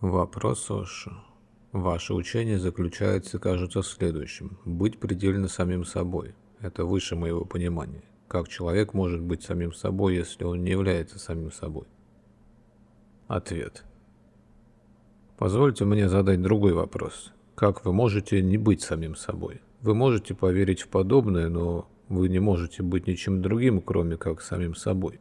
Вопрос Оша. Ваше учение заключается, кажется, в следующем. Быть предельно самим собой. Это выше моего понимания. Как человек может быть самим собой, если он не является самим собой? Ответ. Позвольте мне задать другой вопрос. Как вы можете не быть самим собой? Вы можете поверить в подобное, но вы не можете быть ничем другим, кроме как самим собой.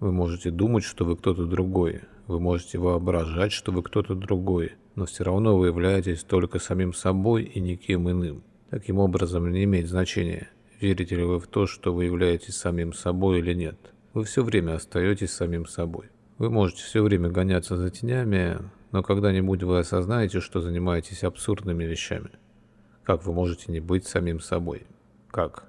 Вы можете думать, что вы кто-то другой. Вы можете воображать, что вы кто-то другой. Но все равно вы являетесь только самим собой и никем иным. Таким образом, не имеет значения, верите ли вы в то, что вы являетесь самим собой или нет. Вы все время остаетесь самим собой. Вы можете все время гоняться за тенями, но когда-нибудь вы осознаете, что занимаетесь абсурдными вещами. Как вы можете не быть самим собой? Как?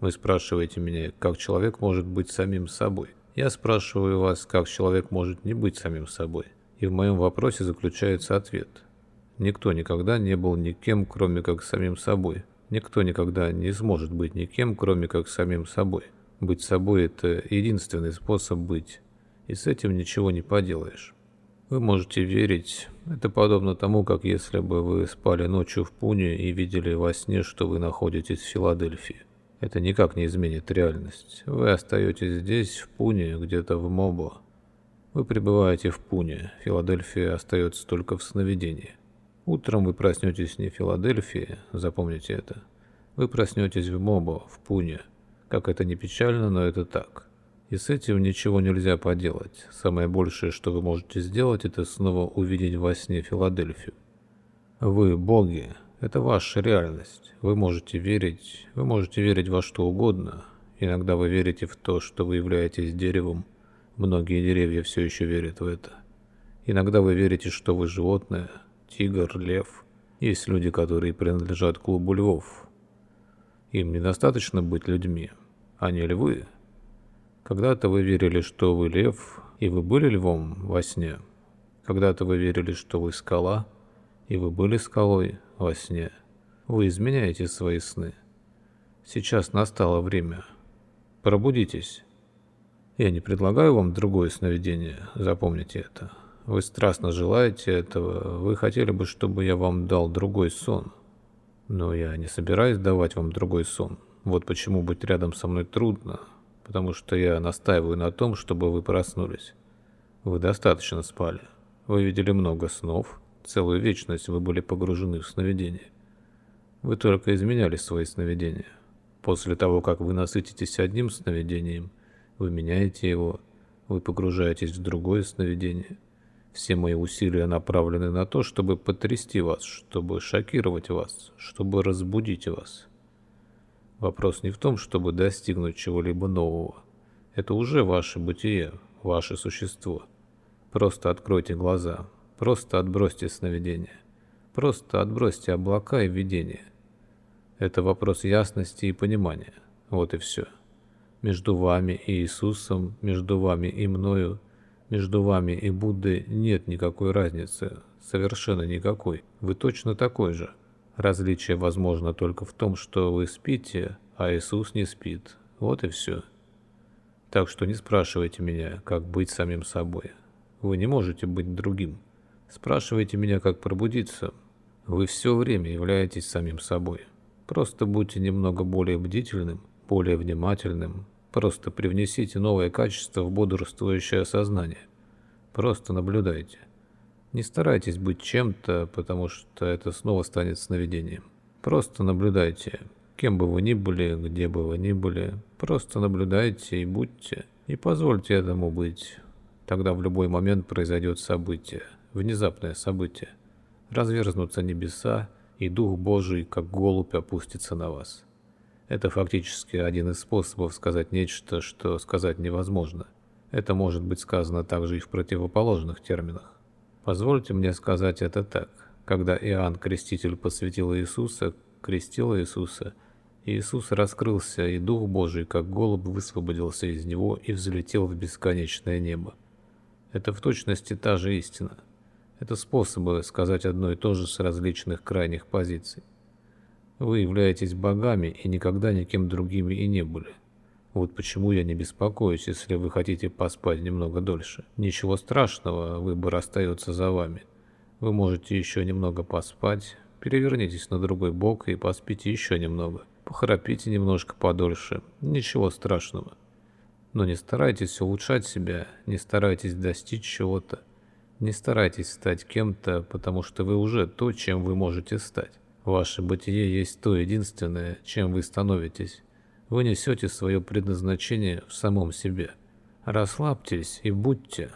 Вы спрашиваете меня, как человек может быть самим собой? Я спрашиваю вас, как человек может не быть самим собой. И в моем вопросе заключается ответ. Никто никогда не был никем, кроме как самим собой. Никто никогда не сможет быть никем, кроме как самим собой. Быть собой – это единственный способ быть. И с этим ничего не поделаешь. Вы можете верить, это подобно тому, как если бы вы спали ночью в Пуне и видели во сне, что вы находитесь в Филадельфии. Это никак не изменит реальность. Вы остаетесь здесь, в Пуне, где-то в Мобо. Вы пребываете в Пуне, Филадельфия остается только в сновидении. Утром вы проснетесь не в Филадельфии, запомните это. Вы проснетесь в Мобо, в Пуне. Как это не печально, но это так. И с этим ничего нельзя поделать. Самое большее, что вы можете сделать, это снова увидеть во сне Филадельфию. Вы боги, это ваша реальность. Вы можете верить, вы можете верить во что угодно. Иногда вы верите в то, что вы являетесь деревом. Многие деревья все еще верят в это. Иногда вы верите, что вы животное, тигр, лев. Есть люди, которые принадлежат клубу львов. Им недостаточно быть людьми. Они львы. Когда-то вы верили, что вы лев, и вы были львом во сне. Когда-то вы верили, что вы скала, и вы были скалой во сне. Вы изменяете свои сны. Сейчас настало время. Пробудитесь. Я не предлагаю вам другое сновидение, запомните это. Вы страстно желаете этого, вы хотели бы, чтобы я вам дал другой сон. Но я не собираюсь давать вам другой сон. Вот почему быть рядом со мной трудно, потому что я настаиваю на том, чтобы вы проснулись. Вы достаточно спали. Вы видели много снов, Целую вечность вы были погружены в сновидение. Вы только изменяли свои сновидения. После того, как вы насытитесь одним сновидением, вы меняете его, вы погружаетесь в другое сновидение. Все мои усилия направлены на то, чтобы потрясти вас, чтобы шокировать вас, чтобы разбудить вас. Вопрос не в том, чтобы достигнуть чего-либо нового. Это уже ваше бытие, ваше существо. Просто откройте глаза, Просто отбросьте сновидения. Просто отбросьте облака и видения. Это вопрос ясности и понимания. Вот и все. Между вами и Иисусом, между вами и мною, между вами и Буддой нет никакой разницы, совершенно никакой. Вы точно такой же. Различие возможно только в том, что вы спите, а Иисус не спит. Вот и все. Так что не спрашивайте меня, как быть самим собой. Вы не можете быть другим. Спрашиваете меня, как пробудиться? Вы все время являетесь самим собой. Просто будьте немного более бдительным, более внимательным. Просто привнесите новое качество в бодрствующее сознание. Просто наблюдайте. Не старайтесь быть чем-то, потому что это снова станет сновидением. Просто наблюдайте. Кем бы вы ни были, где бы вы ни были, просто наблюдайте и будьте. И позвольте этому быть. Тогда в любой момент произойдет событие внезапное событие. Разверзнутся небеса, и Дух Божий, как голубь, опустится на вас. Это фактически один из способов сказать нечто, что сказать невозможно. Это может быть сказано также и в противоположных терминах. Позвольте мне сказать это так. Когда Иоанн Креститель посвятил Иисуса, крестил Иисуса, Иисус раскрылся, и Дух Божий, как голубь, высвободился из него и взлетел в бесконечное небо. Это в точности та же истина. Это способы сказать одно и то же с различных крайних позиций. Вы являетесь богами и никогда никем другими и не были. Вот почему я не беспокоюсь, если вы хотите поспать немного дольше. Ничего страшного, выбор остается за вами. Вы можете еще немного поспать, перевернитесь на другой бок и поспите еще немного. Похрапите немножко подольше, ничего страшного. Но не старайтесь улучшать себя, не старайтесь достичь чего-то. Не старайтесь стать кем-то, потому что вы уже то, чем вы можете стать. Ваше бытие есть то единственное, чем вы становитесь. Вы несете свое предназначение в самом себе. Расслабьтесь и будьте